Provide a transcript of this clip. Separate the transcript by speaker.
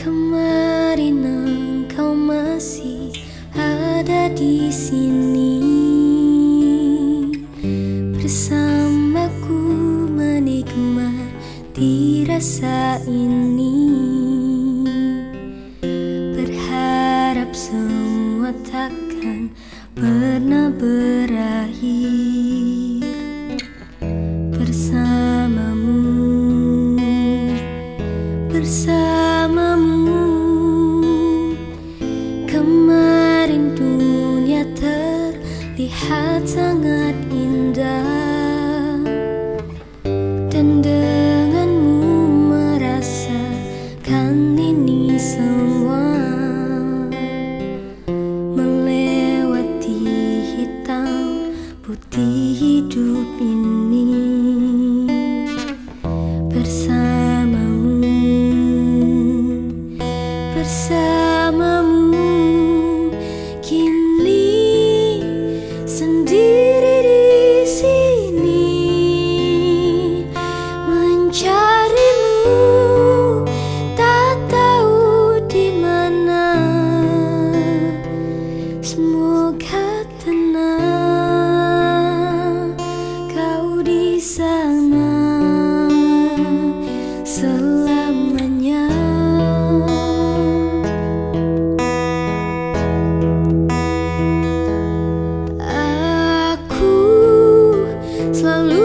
Speaker 1: Kemarin engkau masih ada di sini. Bersamaku menikmati rasa ini. Berharap semua takkan pernah berakhir sangat indah. Dan denganmu merasakan ini semua. Melewati hitam putih hidup ini. Bersamamu. Bersamamu sana selamanya. Aku selalu